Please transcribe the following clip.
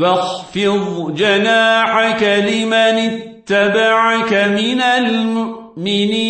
واخفض جناحك لمن اتبعك من المؤمنين.